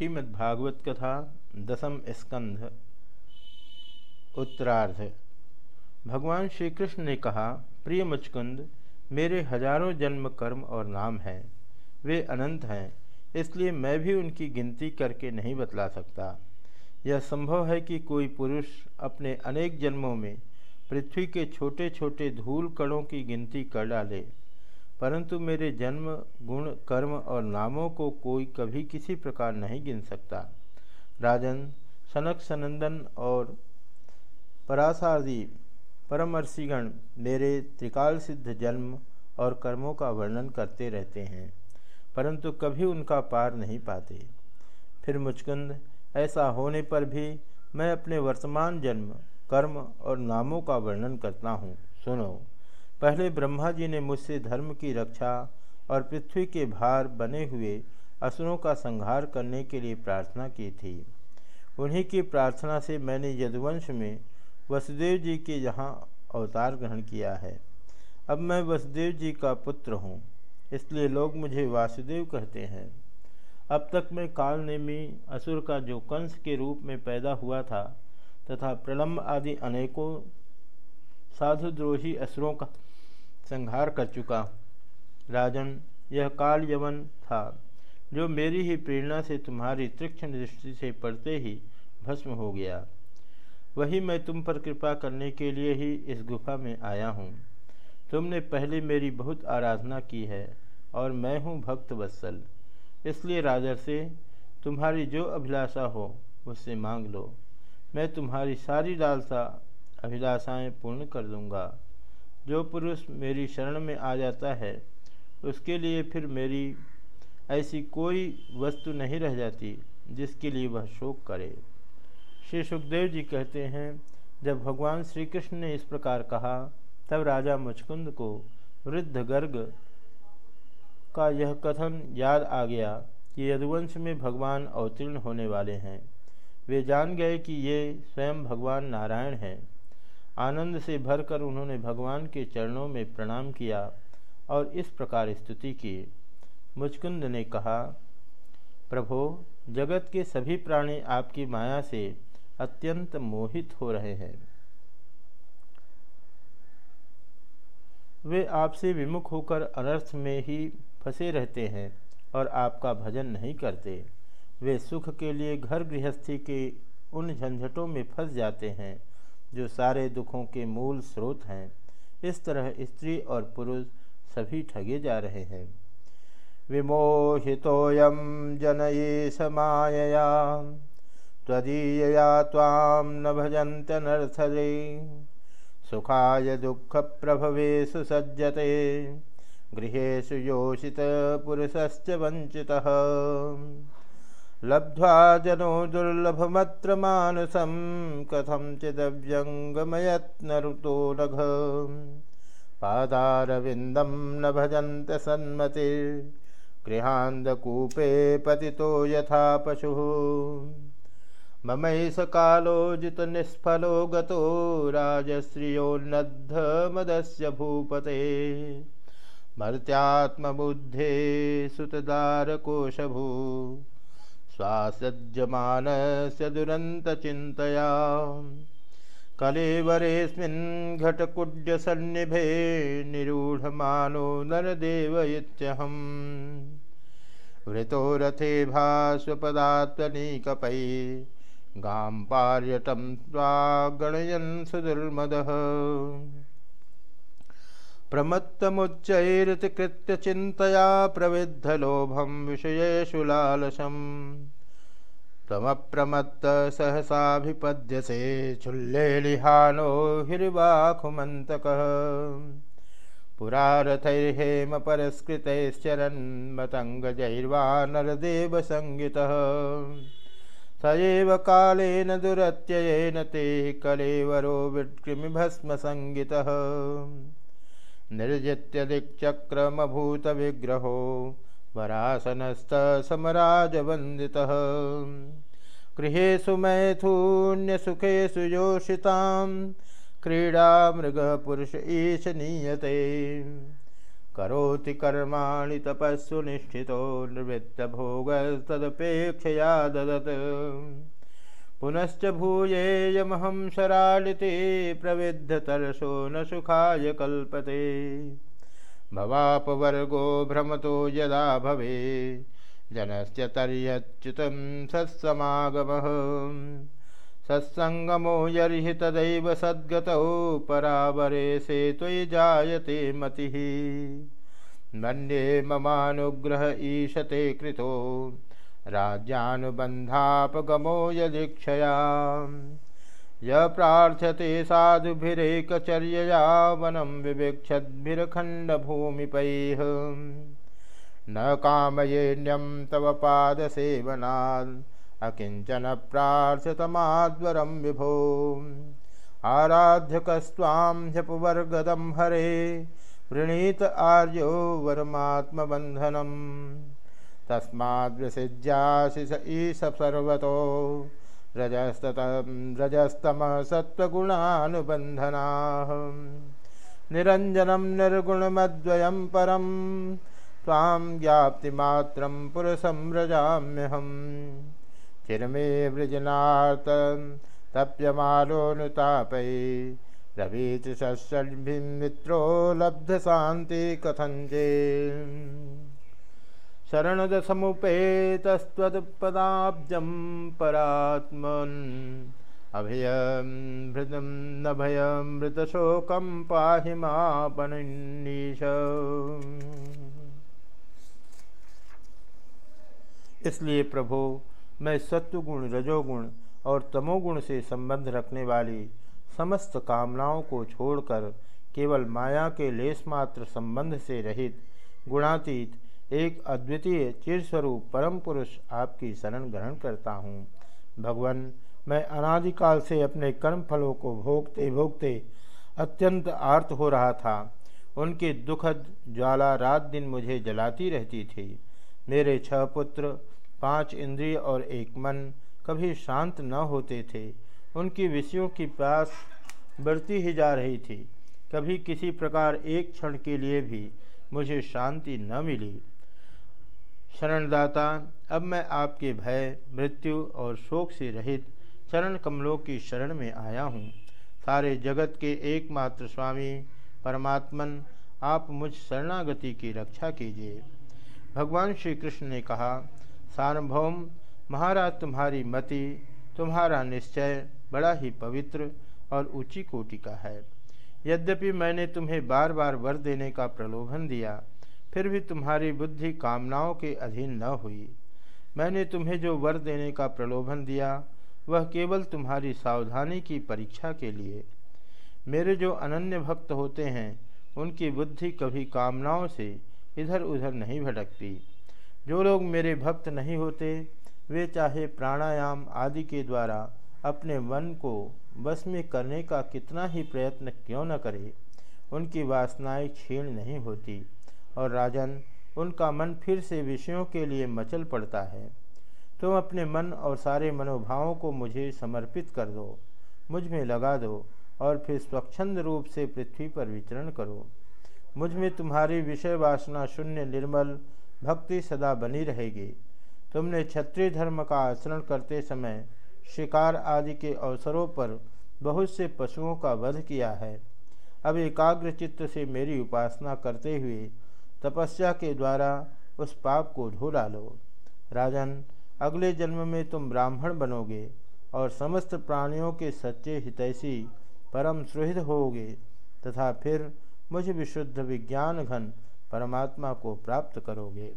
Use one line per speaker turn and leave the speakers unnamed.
श्रीमद्भागवत कथा दसम स्कंध, उत्तरार्ध। भगवान श्री कृष्ण ने कहा, प्रिय मुचकुंद, मेरे हज़ारों जन्म कर्म और नाम हैं। वे अनंत हैं, इसलिए मैं भी उनकी गिनती करके नहीं बतला सकता। यह संभव है कि कोई पुरुष अपने अनेक जन्मों में पृथ्वी के छोटे छोटे धूल कणों की गिनती कर डाले। परंतु मेरे जन्म, गुण, कर्म और नामों को कोई कभी किसी प्रकार नहीं गिन सकता। राजन, सनक सनंदन और परासादी परमर्षिगण मेरे त्रिकाल सिद्ध जन्म और कर्मों का वर्णन करते रहते हैं, परंतु कभी उनका पार नहीं पाते। फिर मुचकुंद, ऐसा होने पर भी मैं अपने वर्तमान जन्म, कर्म और नामों का वर्णन करता हूँ। सुनो। पहले ब्रह्मा जी ने मुझसे धर्म की रक्षा और पृथ्वी के भार बने हुए असुरों का संहार करने के लिए प्रार्थना की थी। उन्हीं की प्रार्थना से मैंने यदुवंश में वसुदेव जी के यहाँ अवतार ग्रहण किया है। अब मैं वसुदेव जी का पुत्र हूँ, इसलिए लोग मुझे वासुदेव कहते हैं। अब तक मैं कालनेमी असुर का जो कंस के रूप में पैदा हुआ था तथा प्रलम्ब आदि अनेकों साधुद्रोही असुरों का संहार कर चुका। राजन, यह काल यवन था, जो मेरी ही प्रेरणा से तुम्हारी तीक्ष्ण दृष्टि से पड़ते ही भस्म हो गया। वही मैं तुम पर कृपा करने के लिए ही इस गुफा में आया हूँ। तुमने पहले मेरी बहुत आराधना की है, और मैं हूँ भक्त वत्सल। इसलिए राजर से तुम्हारी जो अभिलाषा हो, उससे मांग लो। मैं तुम्हारी सारी लालसा, अभिलाषाएँ पूर्ण कर दूँगा। जो पुरुष मेरी शरण में आ जाता है, उसके लिए फिर मेरी ऐसी कोई वस्तु नहीं रह जाती जिसके लिए वह शोक करे। श्री सुखदेव जी कहते हैं, जब भगवान श्री कृष्ण ने इस प्रकार कहा, तब राजा मुचकुंद को वृद्ध गर्ग का यह कथन याद आ गया कि यदुवंश में भगवान अवतीर्ण होने वाले हैं। वे जान गए कि ये स्वयं भगवान नारायण हैं। आनंद से भरकर उन्होंने भगवान के चरणों में प्रणाम किया और इस प्रकार स्तुति की। मुचकुंद ने कहा, प्रभो, जगत के सभी प्राणी आपकी माया से अत्यंत मोहित हो रहे हैं। वे आपसे विमुख होकर अनर्थ में ही फंसे रहते हैं और आपका भजन नहीं करते। वे सुख के लिए घर गृहस्थी के उन झंझटों में फंस जाते हैं। जो सारे दुखों के मूल स्रोत हैं, इस तरह स्त्री और पुरुष सभी ठगे जा रहे हैं। विमोहितोऽयं जनये समायया, त्वदीयया त्वां न भजन्त्यनर्थदे सुखाय दुःखप्रभवेषु सज्जते गृहेषु योषितपुरुषश्च वञ्चितः। लब्ध्वा जनो दुर्लभमत्र मानसं कथं चिदव्यङ्गमयत्नरुतो नघ पादारविन्दं न भजन्त सन्मतिर्गृहान्दकूपे पतितो यथा पशुः। ममैष कालो जितनिष्फलो गतो, राजश्रियोन्नद्धमदस्य भूपते। मर्त्यात्मबुद्धे सुतदारकोशभू। स्वासज्जमानस्य दुरन्तचिन्तया कलेवरेऽस्मिन् घटकुड्यसन्निभे निरूढमानो नरदेव इत्यहम् वृतो रथे भास्वपदात्वनीकपै गां पार्यटं त्वागणयन् सुदुर्मदः। प्रमत्तमुच्चैरतिकृत्य चिन्तया प्रविद्धलोभं विषयेषु लालसम्। त्वमप्रमत्त सहसाभिपद्यसे चुल्लेलिहानो हिर्वाखुमन्तकः। पुरा रथैर्हेम परस्कृतैश्चरन्मतङ्गजैर्वा नरदेवसङ्गितः स एव कालेन दुरत्ययेन ते कलेवरो विकृमिभस्मसङ्गितः निर्जित्यदिक्चक्रमभूतविग्रहो वरासनस्थसमराजवन्दितः गृहेषु मैथून्यसुखेषु योषितां क्रीडा मृगपुरुष ईश नीयते। करोति कर्माणि तपस्सु निष्ठितो निवृत्तभोगस्तदपेक्षया ददत्। पुनश्च भूयेयमहं शरालिते प्रविद्धतरसो न सुखाय कल्पते। भवापवर्गो भ्रमतो यदा भवे जनस्य तर्यच्युतं सत्समागमः। सत्सङ्गमो यर्हि तदैव सद्गतौ परावरे से जायते मतिः। मन्ये ममानुग्रह ईशते कृतो। राज्यानुबन्धापगमो यदीक्षया। य प्रार्थ्यते साधुभिरेकचर्यया वनं विवेक्षद्भिरखण्डभूमिपैः न कामयेन्यं तव पादसेवनात् अकिंचन प्रार्थतमाद्वरम विभो। आराध्यकस्वां ह्यपुवर्गदं हरे वृणीत आर्यो वरमात्मबन्धनम्। तस्माद्विसिज्यासि स ईश सर्वतो। रजस्ततं रजस्तमः सत्त्वगुणानुबन्धनाः। निरञ्जनं निर्गुणमद्वयं परं त्वां ज्ञाप्तिमात्रं पुरुषं व्रजाम्यहम्। चिरमे वृजनार्त, तप्यमालोनुतापै रवीच सत्सन्मित्रो लब्ध शांति कथंजे शरणदसमुपेतस्त्वत्पदाब्जं परात्मन्। अभयं भृतं न भयमृतशोकं पाहि मापनीश इसलिए प्रभो, मैं सत्वगुण, रजोगुण और तमोगुण से संबंध रखने वाली समस्त कामनाओं को छोड़कर केवल माया के लेशमात्र संबंध से रहित गुणातीत एक अद्वितीय चिरस्वरूप परम पुरुष आपकी शरण ग्रहण करता हूँ। भगवान, मैं अनादिकाल से अपने कर्म फलों को भोगते भोगते अत्यंत आर्त हो रहा था। उनकी दुखद ज्वाला रात दिन मुझे जलाती रहती थी। मेरे छह पुत्र, पाँच इंद्रिय और एक मन कभी शांत न होते थे। उनकी विषयों की प्यास बढ़ती ही जा रही थी। कभी किसी प्रकार एक क्षण के लिए भी मुझे शांति न मिली। शरणदाता, अब मैं आपके भय, मृत्यु और शोक से रहित चरण कमलों की शरण में आया हूँ। सारे जगत के एकमात्र स्वामी, परमात्मन, आप मुझ शरणागति की रक्षा कीजिए। भगवान श्री कृष्ण ने कहा, सार्वभौम, महाराज तुम्हारी मति, तुम्हारा निश्चय बड़ा ही पवित्र और ऊँची कोटि का है। यद्यपि मैंने तुम्हें बार बार वर देने का प्रलोभन दिया फिर भी तुम्हारी बुद्धि कामनाओं के अधीन न हुई। मैंने तुम्हें जो वर देने का प्रलोभन दिया, वह केवल तुम्हारी सावधानी की परीक्षा के लिए। मेरे जो अनन्य भक्त होते हैं, उनकी बुद्धि कभी कामनाओं से इधर उधर नहीं भटकती। जो लोग मेरे भक्त नहीं होते, वे चाहे प्राणायाम आदि के द्वारा अपने मन को बस में करने का कितना ही प्रयत्न क्यों न करें, उनकी वासनाएँ क्षीण नहीं होती। और राजन उनका मन फिर से विषयों के लिए मचल पड़ता है। तुम अपने मन और सारे मनोभावों को मुझे समर्पित कर दो, मुझमें लगा दो और फिर स्वच्छंद रूप से पृथ्वी पर विचरण करो। मुझमें तुम्हारी विषय वासना शून्य निर्मल भक्ति सदा बनी रहेगी। तुमने क्षत्रिय धर्म का आचरण करते समय शिकार आदि के अवसरों पर बहुत से पशुओं का वध किया है। अब एकाग्र चित्त से मेरी उपासना करते हुए तपस्या के द्वारा उस पाप को धो डालो। राजन, अगले जन्म में तुम ब्राह्मण बनोगे और समस्त प्राणियों के सच्चे हितैषी परम सुहृद होगे तथा फिर मुझ विशुद्ध विज्ञान घन परमात्मा को प्राप्त करोगे।